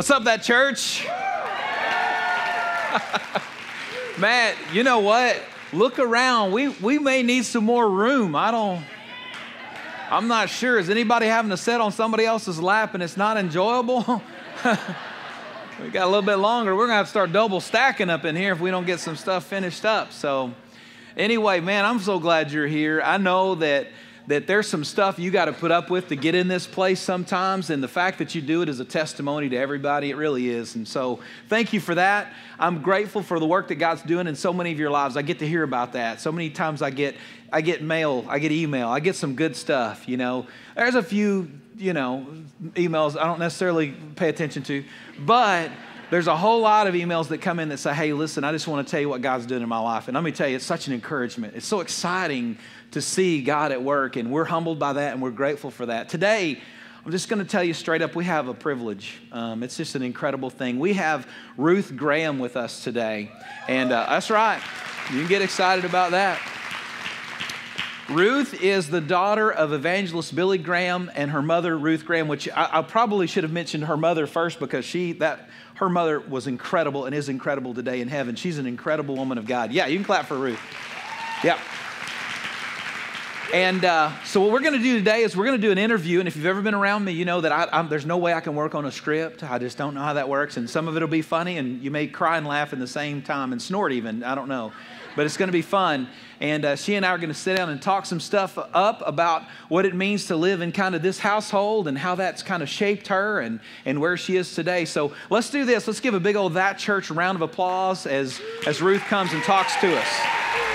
What's up, that church? Matt, you know what? Look around. We, we may need some more room. I don't, I'm not sure. Is anybody having to sit on somebody else's lap and it's not enjoyable? we got a little bit longer. We're going to have to start double stacking up in here if we don't get some stuff finished up. So, anyway, man, I'm so glad you're here. I know that that there's some stuff you got to put up with to get in this place sometimes. And the fact that you do it is a testimony to everybody. It really is. And so thank you for that. I'm grateful for the work that God's doing in so many of your lives. I get to hear about that. So many times I get I get mail, I get email, I get some good stuff, you know. There's a few, you know, emails I don't necessarily pay attention to, but there's a whole lot of emails that come in that say, hey, listen, I just want to tell you what God's doing in my life. And let me tell you, it's such an encouragement. It's so exciting to see God at work, and we're humbled by that and we're grateful for that. Today, I'm just going to tell you straight up, we have a privilege. Um, it's just an incredible thing. We have Ruth Graham with us today, and uh, that's right. You can get excited about that. Ruth is the daughter of evangelist Billy Graham and her mother Ruth Graham, which I, I, probably should have mentioned her mother first because she that her mother was incredible and is incredible today in heaven. She's an incredible woman of God. Yeah, you can clap for Ruth. Yeah. And uh, so, what we're going to do today is we're going to do an interview. And if you've ever been around me, you know that I, there's no way I can work on a script. I just don't know how that works. And some of it will be funny, and you may cry and laugh at the same time and snort even. I don't know. But it's going to be fun. And uh, she and I are going to sit down and talk some stuff up about what it means to live in kind of this household and how that's kind of shaped her and, and where she is today. So let's do this. Let's give a big old That Church round of applause as, as Ruth comes and talks to us.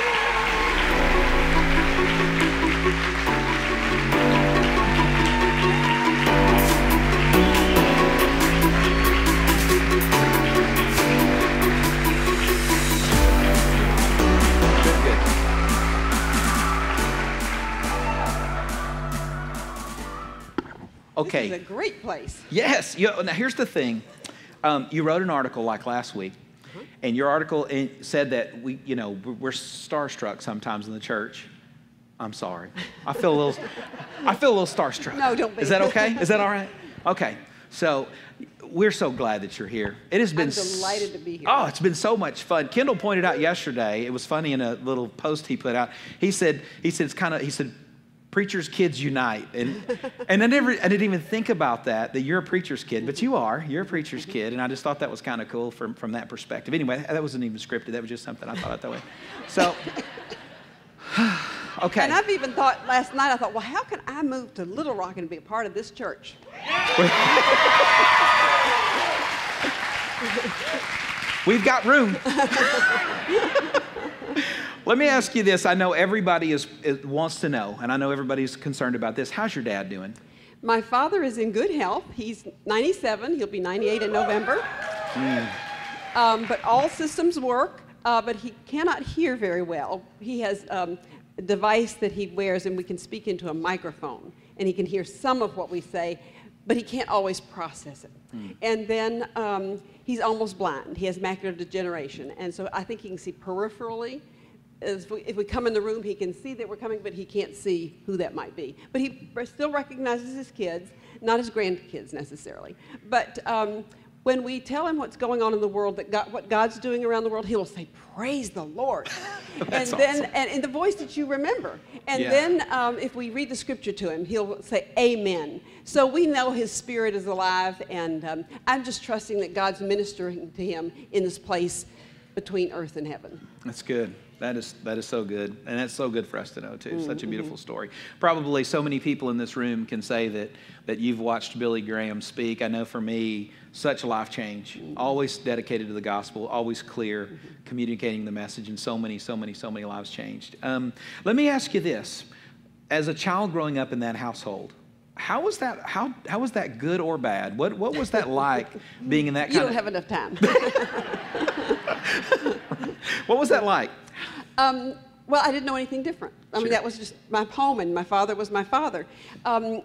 Okay. This is a great place. Yes. You now, here's the thing. Um, you wrote an article like last week, uh-huh. and your article said that we, you know, we're starstruck sometimes in the church. I'm sorry. I feel a little, I feel a little starstruck. No, don't be. Is that okay? Is that all right? Okay. So we're so glad that you're here. It has been I'm delighted to be here. Oh, it's been so much fun. Kendall pointed out yesterday. It was funny in a little post he put out. He said he said it's kind of he said preachers kids unite. And and I never I didn't even think about that that you're a preacher's kid but you are. You're a preacher's kid. And I just thought that was kind of cool from from that perspective. Anyway that wasn't even scripted. That was just something I thought of that way. So okay. And I've even thought last night I thought well how can I move to Little Rock and be a part of this church? We've got room Let me ask you this. I know everybody is, is, wants to know, and I know everybody's concerned about this. How's your dad doing? My father is in good health. He's 97. He'll be 98 in November. Mm. Um, but all systems work, uh, but he cannot hear very well. He has um, a device that he wears, and we can speak into a microphone, and he can hear some of what we say, but he can't always process it. Mm. And then um, he's almost blind. He has macular degeneration, and so I think he can see peripherally if we, if we, come in the room, he can see that we're coming, but he can't see who that might be. But he still recognizes his kids, not his grandkids necessarily. But um, when we tell him what's going on in the world, that God, what God's doing around the world, he will say, "Praise the Lord," and then awesome. and in the voice that you remember. And yeah. then um, if we read the scripture to him, he'll say, "Amen." So we know his spirit is alive, and um, I'm just trusting that God's ministering to him in this place between earth and heaven. That's good. That is, that is so good. And that's so good for us to know, too. Mm-hmm. Such a beautiful story. Probably so many people in this room can say that, that you've watched Billy Graham speak. I know for me, such a life change. Mm-hmm. Always dedicated to the gospel, always clear, mm-hmm. communicating the message, and so many, so many, so many lives changed. Um, let me ask you this. As a child growing up in that household, how was that how, how was that good or bad what, what was that like being in that kind you don't of... have enough time what was that like um, well, I didn't know anything different. I sure. mean, that was just my home, and my father was my father. Um,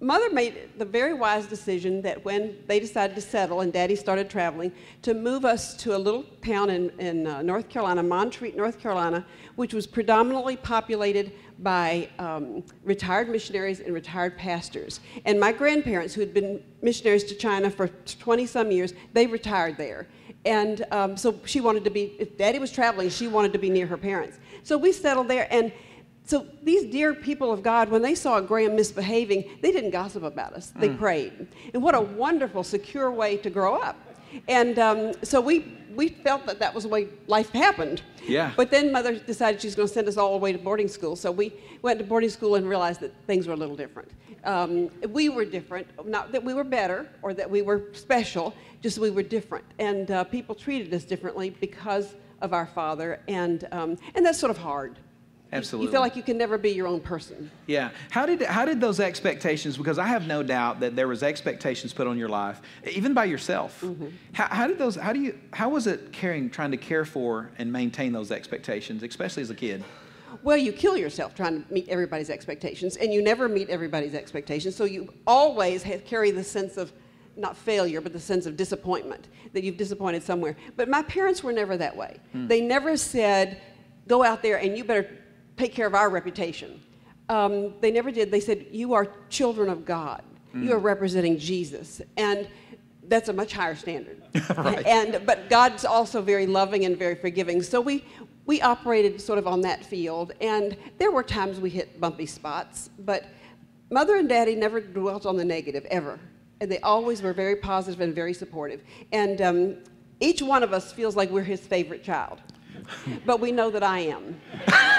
Mother made the very wise decision that when they decided to settle and Daddy started traveling, to move us to a little town in, in uh, North Carolina, Montreat, North Carolina, which was predominantly populated by um, retired missionaries and retired pastors. And my grandparents, who had been missionaries to China for 20 some years, they retired there. And um, so she wanted to be, if Daddy was traveling, she wanted to be near her parents. So we settled there. And so these dear people of God, when they saw Graham misbehaving, they didn't gossip about us. They mm. prayed. And what a wonderful, secure way to grow up. And um, so we, we felt that that was the way life happened. Yeah. But then mother decided she was going to send us all the way to boarding school. So we went to boarding school and realized that things were a little different. Um, we were different, not that we were better or that we were special, just we were different. And uh, people treated us differently because of our father. And, um, and that's sort of hard. Absolutely. You feel like you can never be your own person. Yeah. How did how did those expectations? Because I have no doubt that there was expectations put on your life, even by yourself. Mm-hmm. How, how did those? How do you? How was it caring, trying to care for and maintain those expectations, especially as a kid? Well, you kill yourself trying to meet everybody's expectations, and you never meet everybody's expectations. So you always carry the sense of not failure, but the sense of disappointment that you've disappointed somewhere. But my parents were never that way. Mm. They never said, "Go out there and you better take care of our reputation. Um, they never did. They said, You are children of God. Mm. You are representing Jesus. And that's a much higher standard. right. And but God's also very loving and very forgiving. So we we operated sort of on that field, and there were times we hit bumpy spots, but mother and daddy never dwelt on the negative ever, and they always were very positive and very supportive. And um, each one of us feels like we're his favorite child, but we know that I am.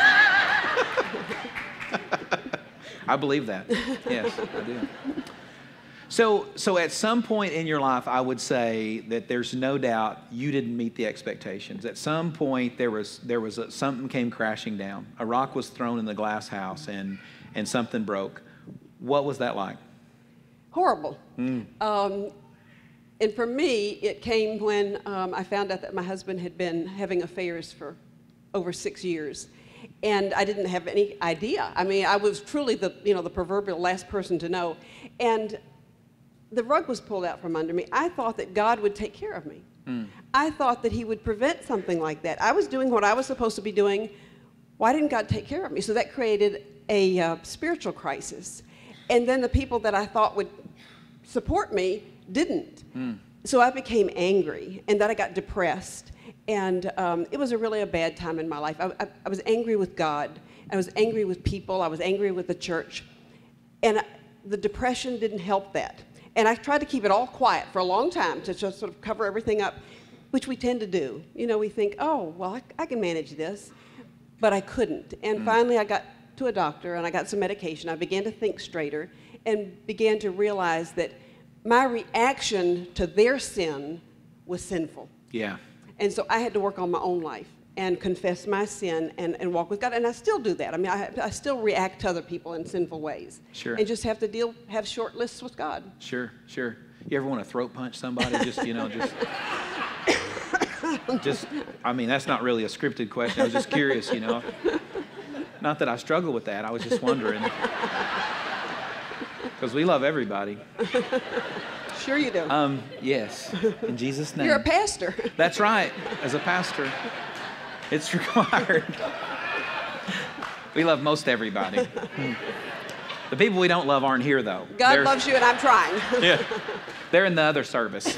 I believe that. Yes, I do. So, so at some point in your life, I would say that there's no doubt you didn't meet the expectations. At some point, there was there was a, something came crashing down. A rock was thrown in the glass house, and and something broke. What was that like? Horrible. Mm. Um, and for me, it came when um, I found out that my husband had been having affairs for over six years and I didn't have any idea. I mean, I was truly the, you know, the proverbial last person to know. And the rug was pulled out from under me. I thought that God would take care of me. Mm. I thought that He would prevent something like that. I was doing what I was supposed to be doing. Why didn't God take care of me? So that created a uh, spiritual crisis. And then the people that I thought would support me didn't. Mm. So I became angry, and then I got depressed. And um, it was a really a bad time in my life. I, I, I, was angry with God. I was angry with people. I was angry with the church. And I, the depression didn't help that. And I tried to keep it all quiet for a long time to just sort of cover everything up, which we tend to do. You know, we think, oh, well, I, I can manage this. But I couldn't. And mm. finally, I got to a doctor and I got some medication. I began to think straighter and began to realize that my reaction to their sin was sinful. Yeah. And so I had to work on my own life and confess my sin and, and walk with God. And I still do that. I mean, I, I still react to other people in sinful ways. Sure. And just have to deal, have short lists with God. Sure, sure. You ever want to throat punch somebody? Just, you know, just. just, I mean, that's not really a scripted question. I was just curious, you know. Not that I struggle with that. I was just wondering. Because we love everybody. Sure you do. Um, yes, in Jesus' name. You're a pastor. That's right. As a pastor, it's required. we love most everybody. The people we don't love aren't here, though. God They're, loves you, and I'm trying. yeah, they're in the other service.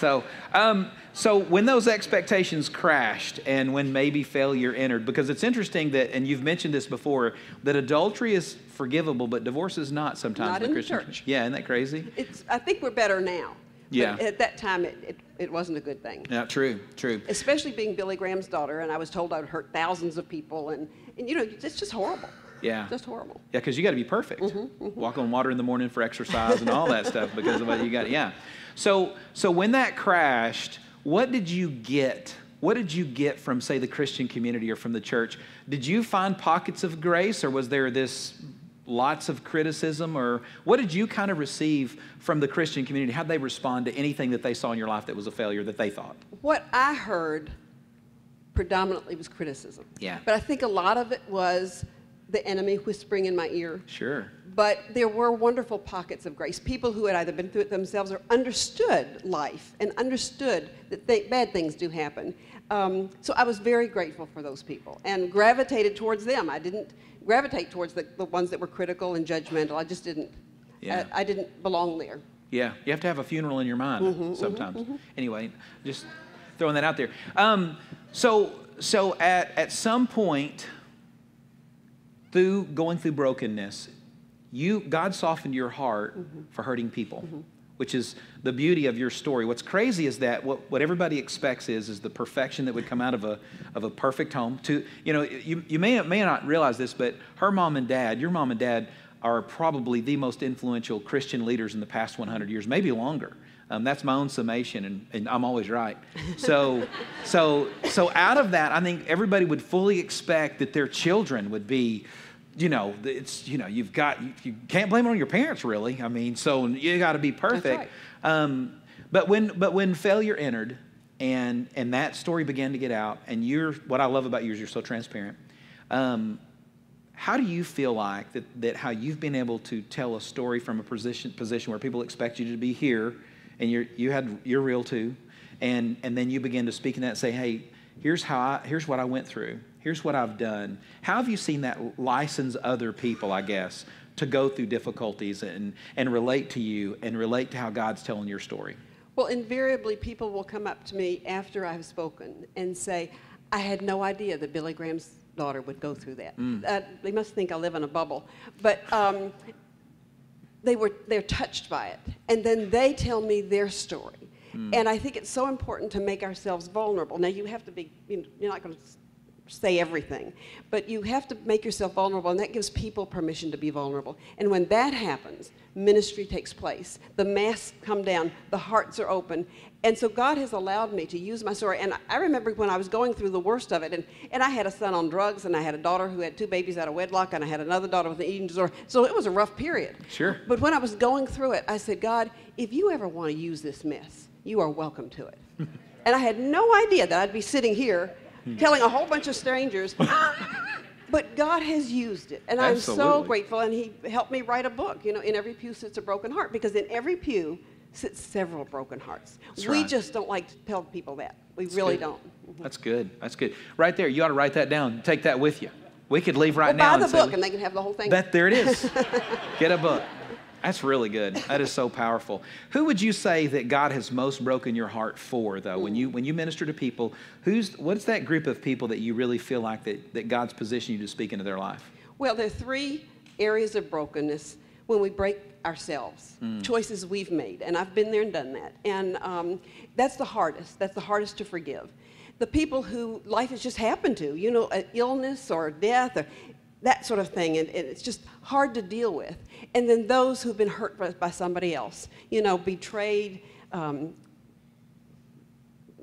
So, um, so when those expectations crashed and when maybe failure entered, because it's interesting that, and you've mentioned this before, that adultery is forgivable, but divorce is not sometimes not in the Christian church. Yeah, isn't that crazy? It's, I think we're better now. Yeah. But at that time, it, it, it, wasn't a good thing. Yeah, true, true. Especially being Billy Graham's daughter, and I was told I would hurt thousands of people, and, and you know, it's just horrible. Yeah. Just horrible. Yeah, because you got to be perfect. Mm-hmm, mm-hmm. Walk on water in the morning for exercise and all that stuff because of what you got. Yeah. So, so when that crashed, what did you get? What did you get from, say, the Christian community or from the church? Did you find pockets of grace, or was there this lots of criticism, or what did you kind of receive from the Christian community? How did they respond to anything that they saw in your life that was a failure that they thought? What I heard predominantly was criticism. Yeah. But I think a lot of it was the enemy whispering in my ear. Sure. But there were wonderful pockets of grace. People who had either been through it themselves or understood life and understood that they, bad things do happen. Um, so I was very grateful for those people and gravitated towards them. I didn't gravitate towards the, the ones that were critical and judgmental. I just didn't. Yeah. I, I didn't belong there. Yeah, you have to have a funeral in your mind Mm-hmm, sometimes. Anyway, just throwing that out there. Um, so, so at, at some point, through going through brokenness, you God softened your heart Mm-hmm. for hurting people, which is the beauty of your story. What's crazy is that what, what everybody expects is is the perfection that would come out of a of a perfect home. To you know, you, you may may not realize this, but her mom and dad, your mom and dad, are probably the most influential Christian leaders in the past 100 years, maybe longer. Um, that's my own summation, and, and I'm always right. So, so, so out of that, I think everybody would fully expect that their children would be, you know, it's you know, you've got you, you can't blame it on your parents, really. I mean, so you got to be perfect. right. Um, but when but when failure entered, and and that story began to get out, and you're what I love about you is you're so transparent. Um, how do you feel like that, that how you've been able to tell a story from a position, position where people expect you to be here and you're, you had, you're real too, and, and then you begin to speak in that and say, hey, here's, how I, here's what I went through, here's what I've done. How have you seen that license other people, I guess, to go through difficulties and, and relate to you and relate to how God's telling your story? Well, invariably, people will come up to me after I've spoken and say, I had no idea that Billy Graham's daughter would go through that. Uh, they must think I live in a bubble. But um, they were, they're touched by it. And then they tell me their story. Hmm. And I think it's so important to make ourselves vulnerable. Now, you have to be, you know, you're not going to say everything, but you have to make yourself vulnerable, and that gives people permission to be vulnerable. And when that happens, ministry takes place. The masks come down, the hearts are open. And so God has allowed me to use my story. And I remember when I was going through the worst of it, and, and I had a son on drugs, and I had a daughter who had two babies out of wedlock, and I had another daughter with an eating disorder. So it was a rough period. Sure. But when I was going through it, I said, God, if you ever want to use this mess, you are welcome to it. and I had no idea that I'd be sitting here Hmm. telling a whole bunch of strangers. but God has used it, and I'm so grateful. And He helped me write a book. You know, in every pew sits a broken heart, because in every pew sits several broken hearts. That's we right. just don't like to tell people that. We really good. don't. That's good. That's good. Right there, you ought to write that down. Take that with you. We could leave right Well, now buy the and say, book, and they can have the whole thing. That there it is. Get a book. That's really good. That is so powerful. Who would you say that God has most broken your heart for, though? When you when you minister to people, who's what's that group of people that you really feel like that, that God's positioned you to speak into their life? Well, there are three areas of brokenness when we break ourselves, choices we've made. And I've been there and done that. And um, that's the hardest. That's the hardest to forgive. The people who life has just happened to, you know, an illness or death or that sort of thing, and, and it's just hard to deal with. And then those who've been hurt by, by somebody else, you know, betrayed, um,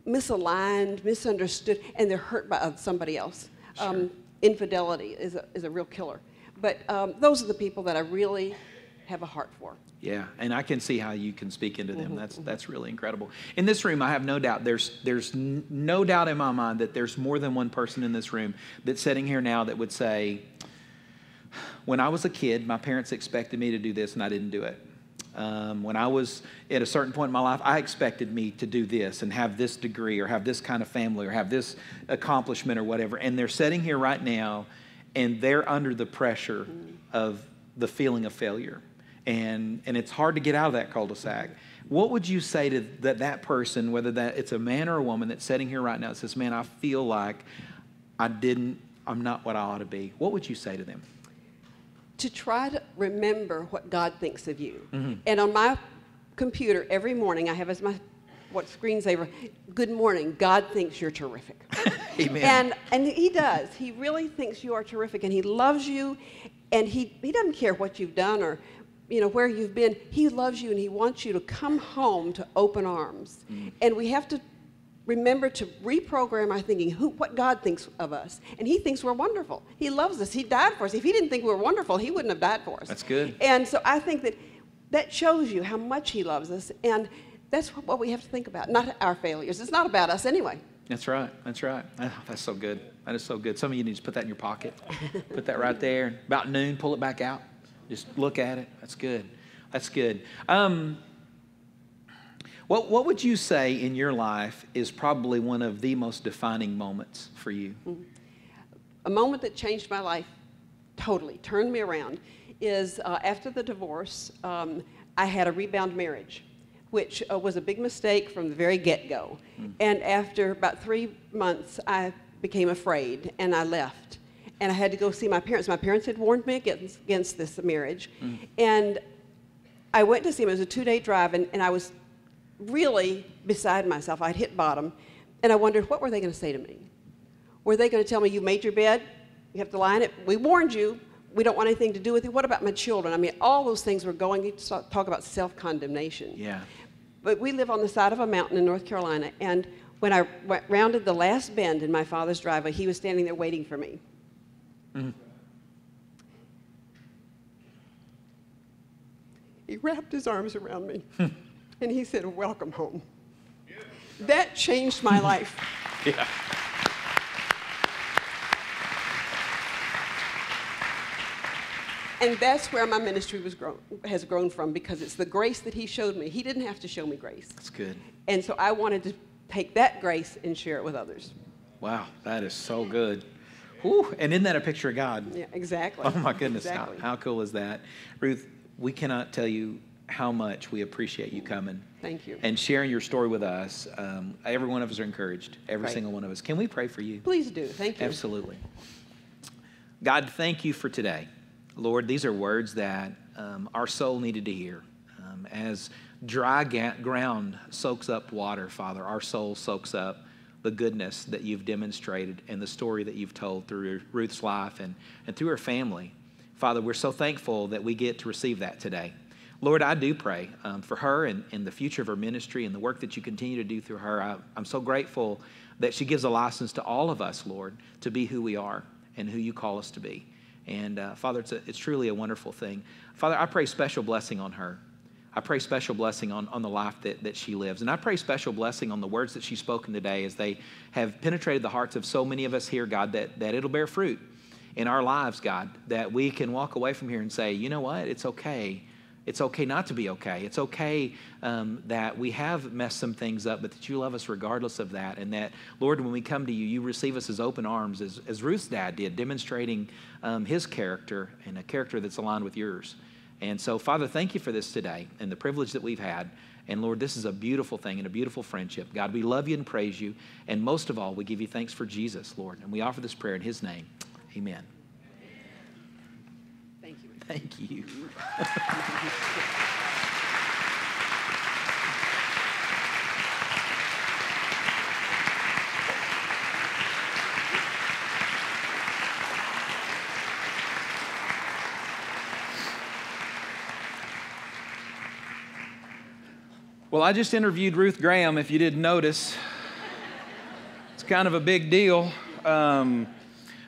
misaligned, misunderstood, and they're hurt by somebody else. Um, infidelity is a, is a real killer. But um, those are the people that I really have a heart for. Yeah, and I can see how you can speak into Mm-hmm, them. That's that's really incredible. In this room, I have no doubt. There's there's n- no doubt in my mind that there's more than one person in this room that's sitting here now that would say, "When I was a kid, my parents expected me to do this, and I didn't do it. Um, when I was at a certain point in my life, I expected me to do this and have this degree, or have this kind of family, or have this accomplishment, or whatever." And they're sitting here right now, and they're under the pressure of the feeling of failure and and it's hard to get out of that cul-de-sac. What would you say to that that person, whether that it's a man or a woman that's sitting here right now, that says, "Man, I feel like I didn't, I'm not what I ought to be." What would you say to them? To try to remember what God thinks of you. Mm-hmm. And on my computer, every morning, I have as my what screensaver, good morning, God thinks you're terrific. Amen. And, and he does. He really thinks you are terrific, and he loves you, and he, he doesn't care what you've done or you know where you've been. He loves you, and he wants you to come home to open arms. Mm. And we have to remember to reprogram our thinking, who, what God thinks of us. And he thinks we're wonderful. He loves us. He died for us. If he didn't think we were wonderful, he wouldn't have died for us. That's good. And so I think that that shows you how much he loves us. And that's what we have to think about, not our failures. It's not about us anyway. That's right. That's right. Oh, that's so good. That is so good. Some of you need to put that in your pocket. put that right there. About noon, pull it back out. Just look at it. That's good. That's good. Um, what, what would you say in your life is probably one of the most defining moments for you? A moment that changed my life totally, turned me around, is uh, after the divorce, um, I had a rebound marriage, which uh, was a big mistake from the very get go. Mm. And after about three months, I became afraid and I left. And I had to go see my parents. My parents had warned me against, against this marriage. Mm. And I went to see them. It was a two day drive, and, and I was really beside myself. I'd hit bottom. And I wondered, what were they going to say to me? Were they going to tell me, you made your bed? You have to lie in it? We warned you. We don't want anything to do with it. What about my children? I mean, all those things were going. You talk about self condemnation. Yeah. But we live on the side of a mountain in North Carolina. And when I rounded the last bend in my father's driveway, he was standing there waiting for me. Mm-hmm. He wrapped his arms around me and he said, Welcome home. That changed my life. yeah. And that's where my ministry was grown, has grown from because it's the grace that he showed me. He didn't have to show me grace. That's good. And so I wanted to take that grace and share it with others. Wow, that is so good. Whew, and isn't that a picture of God? Yeah, exactly. Oh my goodness, exactly. how, how cool is that? Ruth, we cannot tell you how much we appreciate you coming. Thank you. And sharing your story with us. Um, every one of us are encouraged, every right. single one of us. Can we pray for you? Please do. Thank you. Absolutely. God, thank you for today. Lord, these are words that um, our soul needed to hear. Um, as dry ga- ground soaks up water, Father, our soul soaks up the goodness that you've demonstrated and the story that you've told through Ruth's life and, and through her family. Father, we're so thankful that we get to receive that today. Lord, I do pray um, for her and, and the future of her ministry and the work that you continue to do through her. I, I'm so grateful that she gives a license to all of us, Lord, to be who we are and who you call us to be. And uh, Father, it's, a, it's truly a wonderful thing. Father, I pray special blessing on her. I pray special blessing on, on the life that, that she lives. And I pray special blessing on the words that she's spoken today as they have penetrated the hearts of so many of us here, God, that, that it'll bear fruit in our lives, God, that we can walk away from here and say, you know what, it's okay it's okay not to be okay. It's okay um, that we have messed some things up, but that you love us regardless of that. And that, Lord, when we come to you, you receive us as open arms, as, as Ruth's dad did, demonstrating um, his character and a character that's aligned with yours. And so, Father, thank you for this today and the privilege that we've had. And Lord, this is a beautiful thing and a beautiful friendship. God, we love you and praise you. And most of all, we give you thanks for Jesus, Lord. And we offer this prayer in his name. Amen. Thank you. Well, I just interviewed Ruth Graham, if you didn't notice. It's kind of a big deal. Um,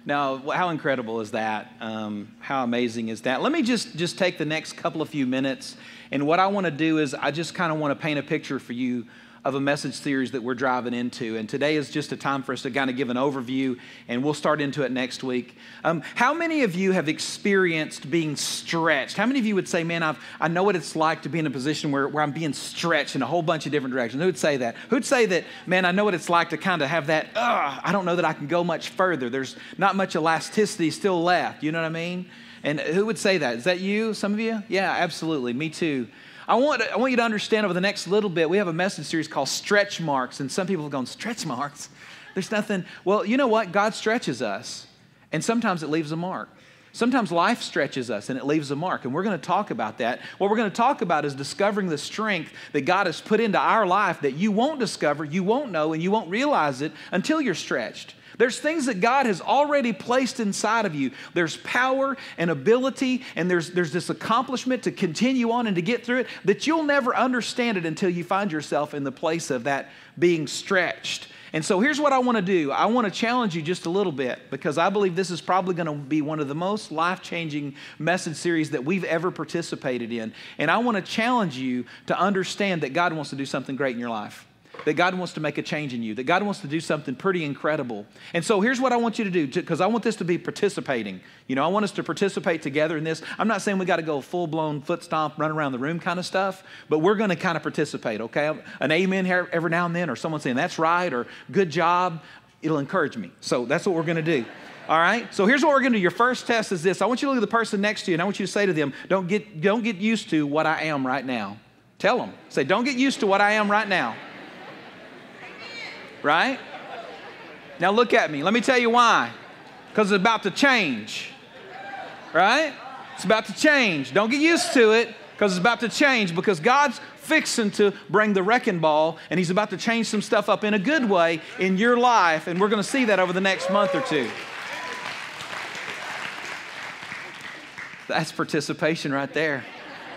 now, how incredible is that? Um, how amazing is that? Let me just, just take the next couple of few minutes. And what I want to do is, I just kind of want to paint a picture for you of a message series that we're driving into. And today is just a time for us to kind of give an overview, and we'll start into it next week. Um, how many of you have experienced being stretched? How many of you would say, Man, I've, I know what it's like to be in a position where, where I'm being stretched in a whole bunch of different directions? Who would say that? Who'd say that, Man, I know what it's like to kind of have that, I don't know that I can go much further. There's not much elasticity still left. You know what I mean? And who would say that? Is that you? Some of you? Yeah, absolutely. Me too. I want, I want you to understand over the next little bit, we have a message series called Stretch Marks, and some people have gone, Stretch Marks? There's nothing. Well, you know what? God stretches us, and sometimes it leaves a mark. Sometimes life stretches us and it leaves a mark, and we're going to talk about that. What we're going to talk about is discovering the strength that God has put into our life that you won't discover, you won't know, and you won't realize it until you're stretched. There's things that God has already placed inside of you. There's power and ability, and there's, there's this accomplishment to continue on and to get through it that you'll never understand it until you find yourself in the place of that being stretched. And so here's what I want to do. I want to challenge you just a little bit because I believe this is probably going to be one of the most life changing message series that we've ever participated in. And I want to challenge you to understand that God wants to do something great in your life. That God wants to make a change in you, that God wants to do something pretty incredible. And so here's what I want you to do, because I want this to be participating. You know, I want us to participate together in this. I'm not saying we got to go full blown foot stomp, run around the room kind of stuff, but we're going to kind of participate, okay? An amen here every now and then, or someone saying, that's right, or good job. It'll encourage me. So that's what we're going to do. All right? So here's what we're going to do. Your first test is this. I want you to look at the person next to you and I want you to say to them, don't get, don't get used to what I am right now. Tell them. Say, don't get used to what I am right now. Right? Now look at me. Let me tell you why. Because it's about to change. Right? It's about to change. Don't get used to it because it's about to change because God's fixing to bring the wrecking ball and He's about to change some stuff up in a good way in your life. And we're going to see that over the next month or two. That's participation right there.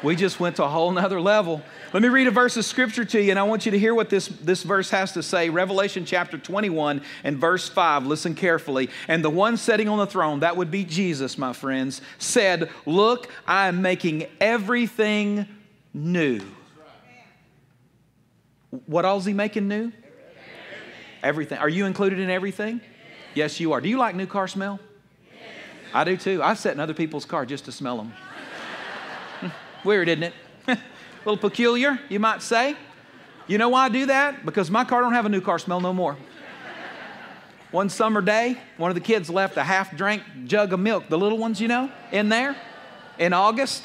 We just went to a whole nother level. Let me read a verse of scripture to you, and I want you to hear what this, this verse has to say. Revelation chapter 21 and verse 5. Listen carefully. And the one sitting on the throne, that would be Jesus, my friends, said, Look, I am making everything new. What all is he making new? Everything. Are you included in everything? Yes, you are. Do you like new car smell? I do too. I've sat in other people's car just to smell them. Weird, isn't it? a little peculiar, you might say. You know why I do that? Because my car don't have a new car smell no more. One summer day, one of the kids left a half drank jug of milk, the little ones, you know, in there in August.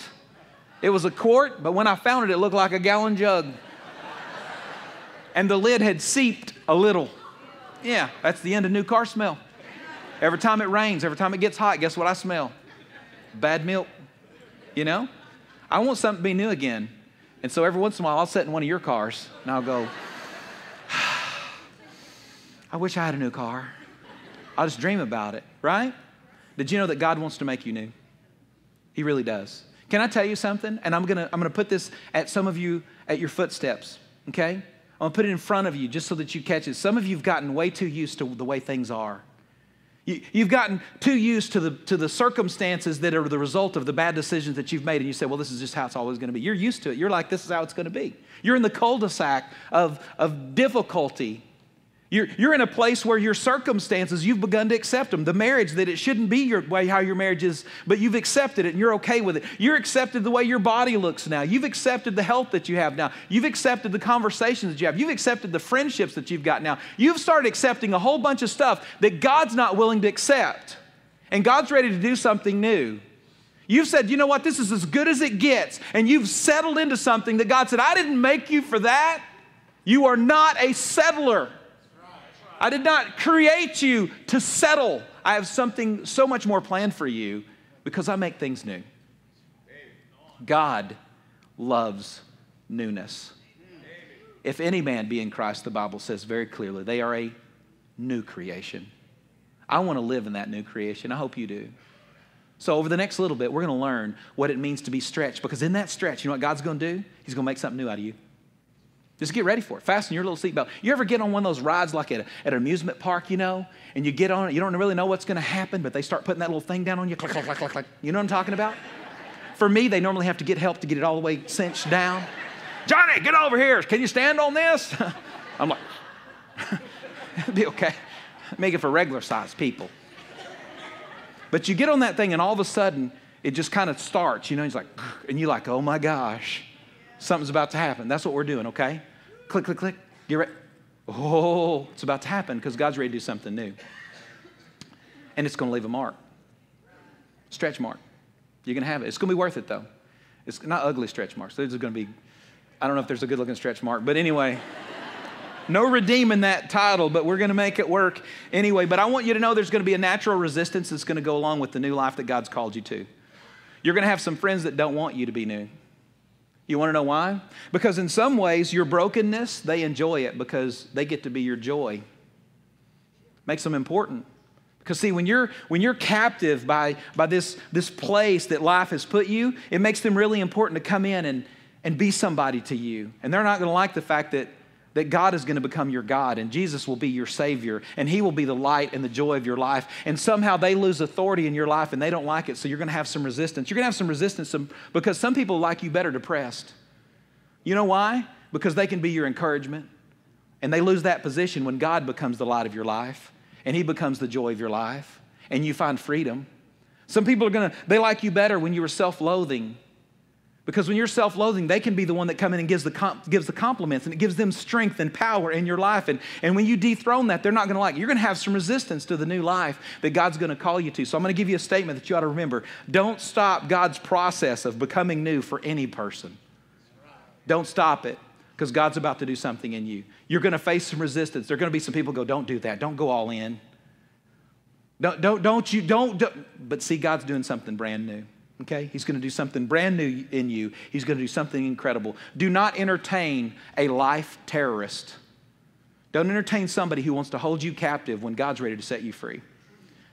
It was a quart, but when I found it, it looked like a gallon jug. And the lid had seeped a little. Yeah, that's the end of new car smell. Every time it rains, every time it gets hot, guess what I smell? Bad milk. You know? I want something to be new again. And so every once in a while, I'll sit in one of your cars and I'll go, I wish I had a new car. I'll just dream about it, right? Did you know that God wants to make you new? He really does. Can I tell you something? And I'm gonna, I'm gonna put this at some of you at your footsteps, okay? I'm gonna put it in front of you just so that you catch it. Some of you have gotten way too used to the way things are. You, have gotten too used to the, to the circumstances that are the result of the bad decisions that you've made, and you say, well, this is just how it's always going to be. You're used to it. You're like, this is how it's going to be. You're in the cul de sac of, of difficulty you're, you're in a place where your circumstances, you've begun to accept them. The marriage, that it shouldn't be your way how your marriage is, but you've accepted it and you're okay with it. You're accepted the way your body looks now. You've accepted the health that you have now. You've accepted the conversations that you have. You've accepted the friendships that you've got now. You've started accepting a whole bunch of stuff that God's not willing to accept. And God's ready to do something new. You've said, you know what, this is as good as it gets. And you've settled into something that God said, I didn't make you for that. You are not a settler. I did not create you to settle. I have something so much more planned for you because I make things new. God loves newness. If any man be in Christ, the Bible says very clearly, they are a new creation. I want to live in that new creation. I hope you do. So, over the next little bit, we're going to learn what it means to be stretched because in that stretch, you know what God's going to do? He's going to make something new out of you. Just get ready for it. Fasten your little seatbelt. You ever get on one of those rides like at, a, at an amusement park, you know, and you get on it, you don't really know what's going to happen, but they start putting that little thing down on you, click, click, click, click, click. You know what I'm talking about? For me, they normally have to get help to get it all the way cinched down. Johnny, get over here. Can you stand on this? I'm like, it'll be okay. Make it for regular sized people. But you get on that thing, and all of a sudden, it just kind of starts, you know, he's like, and you're like, oh my gosh. Something's about to happen. That's what we're doing, okay? Click, click, click. Get ready. Oh, it's about to happen because God's ready to do something new. And it's going to leave a mark. Stretch mark. You're going to have it. It's going to be worth it, though. It's not ugly stretch marks. There's going to be, I don't know if there's a good looking stretch mark, but anyway, no redeeming that title, but we're going to make it work anyway. But I want you to know there's going to be a natural resistance that's going to go along with the new life that God's called you to. You're going to have some friends that don't want you to be new. You want to know why? Because in some ways, your brokenness, they enjoy it because they get to be your joy. Makes them important. Because see, when you're when you're captive by, by this, this place that life has put you, it makes them really important to come in and, and be somebody to you. And they're not going to like the fact that that God is going to become your God and Jesus will be your Savior and He will be the light and the joy of your life. And somehow they lose authority in your life and they don't like it, so you're going to have some resistance. You're going to have some resistance because some people like you better depressed. You know why? Because they can be your encouragement And they lose that position when God becomes the light of your life and He becomes the joy of your life and you find freedom. Some people are gonna, they like you better when you were self loathing. Because when you're self loathing, they can be the one that come in and gives the, com- gives the compliments and it gives them strength and power in your life. And, and when you dethrone that, they're not gonna like it. You're gonna have some resistance to the new life that God's gonna call you to. So I'm gonna give you a statement that you ought to remember. Don't stop God's process of becoming new for any person. Don't stop it because God's about to do something in you. You're going to face some resistance. There are going to be some people go, don't do that. Don't go all in. Don't, don't, don't you, don't, don't. But see, God's doing something brand new. Okay? He's going to do something brand new in you. He's going to do something incredible. Do not entertain a life terrorist. Don't entertain somebody who wants to hold you captive when God's ready to set you free.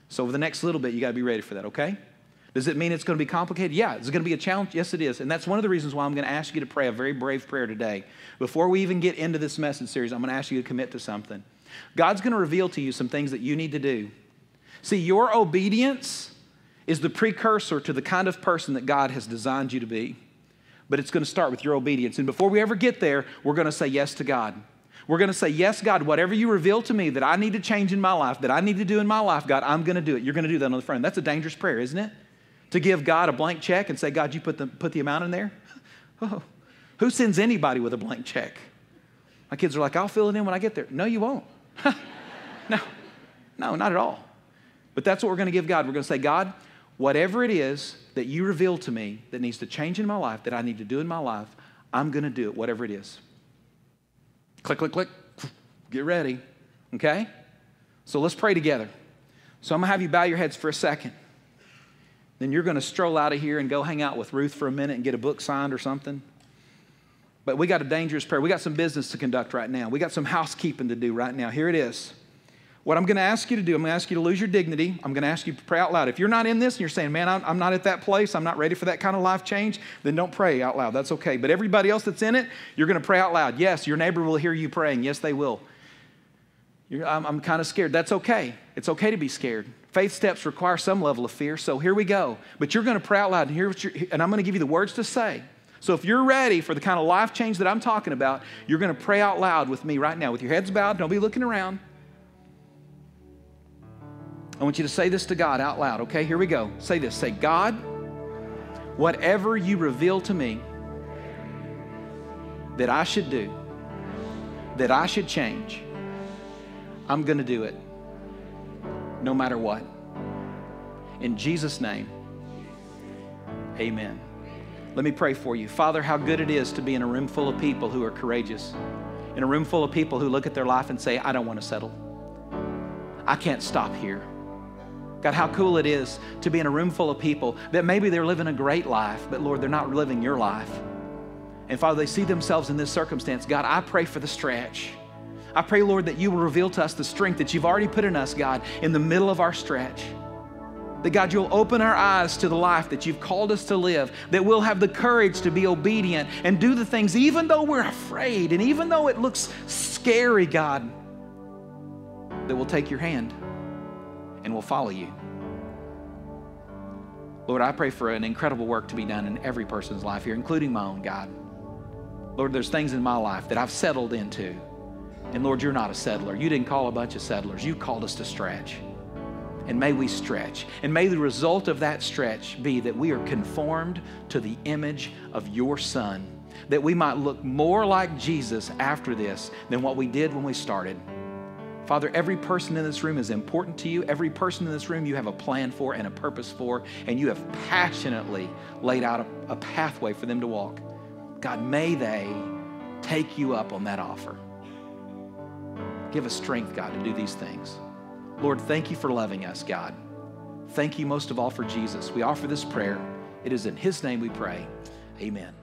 So, over the next little bit, you got to be ready for that, okay? Does it mean it's going to be complicated? Yeah. Is it going to be a challenge? Yes, it is. And that's one of the reasons why I'm going to ask you to pray a very brave prayer today. Before we even get into this message series, I'm going to ask you to commit to something. God's going to reveal to you some things that you need to do. See, your obedience is the precursor to the kind of person that God has designed you to be. But it's going to start with your obedience. And before we ever get there, we're going to say yes to God. We're going to say, Yes, God, whatever you reveal to me that I need to change in my life, that I need to do in my life, God, I'm going to do it. You're going to do that on the front. That's a dangerous prayer, isn't it? to give God a blank check and say, God, you put the, put the amount in there? Oh, who sends anybody with a blank check? My kids are like, I'll fill it in when I get there. No, you won't. no, no, not at all. But that's what we're going to give God. We're going to say, God, whatever it is that you reveal to me that needs to change in my life, that I need to do in my life, I'm going to do it, whatever it is. Click, click, click. Get ready. Okay? So let's pray together. So I'm going to have you bow your heads for a second then you're going to stroll out of here and go hang out with Ruth for a minute and get a book signed or something. But we got a dangerous prayer. We got some business to conduct right now. We got some housekeeping to do right now. Here it is. What I'm going to ask you to do, I'm going to ask you to lose your dignity. I'm going to ask you to pray out loud. If you're not in this and you're saying, man, I'm, not at that place, I'm not ready for that kind of life change, then don't pray out loud. That's okay. But everybody else that's in it, you're going to pray out loud. Yes, your neighbor will hear you praying. Yes, they will. I'm, I'm kind of scared. That's okay. It's okay to be scared. Faith steps require some level of fear, so here we go. But you're going to pray out loud and hear what you're, and I'm going to give you the words to say. So if you're ready for the kind of life change that I'm talking about, you're going to pray out loud with me right now with your heads bowed. Don't be looking around. I want you to say this to God out loud, okay? Here we go. Say this. Say, God, whatever you reveal to me that I should do, that I should change, I'm going to do it no matter what. In Jesus' name, amen. Let me pray for you. Father, how good it is to be in a room full of people who are courageous, in a room full of people who look at their life and say, I don't want to settle. I can't stop here. God, how cool it is to be in a room full of people that maybe they're living a great life, but Lord, they're not living your life. And Father, they see themselves in this circumstance. God, I pray for the stretch. I pray, Lord, that you will reveal to us the strength that you've already put in us, God, in the middle of our stretch. That God, you'll open our eyes to the life that you've called us to live, that we'll have the courage to be obedient and do the things even though we're afraid and even though it looks scary, God, that we'll take your hand and we'll follow you. Lord, I pray for an incredible work to be done in every person's life here, including my own, God. Lord, there's things in my life that I've settled into and Lord, you're not a settler. You didn't call a bunch of settlers. You called us to stretch. And may we stretch. And may the result of that stretch be that we are conformed to the image of your Son, that we might look more like Jesus after this than what we did when we started. Father, every person in this room is important to you. Every person in this room you have a plan for and a purpose for, and you have passionately laid out a, a pathway for them to walk. God, may they take you up on that offer. Give us strength, God, to do these things. Lord, thank you for loving us, God. Thank you most of all for Jesus. We offer this prayer. It is in His name we pray. Amen.